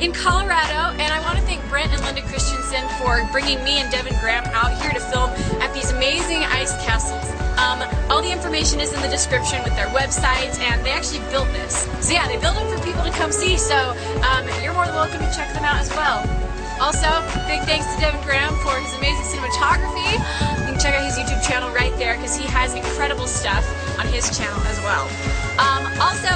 in Colorado, and I want to thank Brent and Linda Christensen for bringing me and Devin Graham out here to film at these amazing ice castles. Um, all the information is in the description with their website, and they actually built this. So yeah, they built it for people to come see, so um, you're more than welcome to check them out as well. Also, big thanks to Devin Graham for his amazing cinematography. Because he has incredible stuff on his channel as well. Um, also,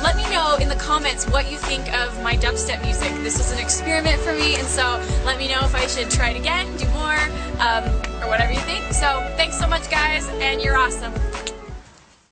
let me know in the comments what you think of my dubstep music. This was an experiment for me, and so let me know if I should try it again, do more, um, or whatever you think. So, thanks so much, guys, and you're awesome.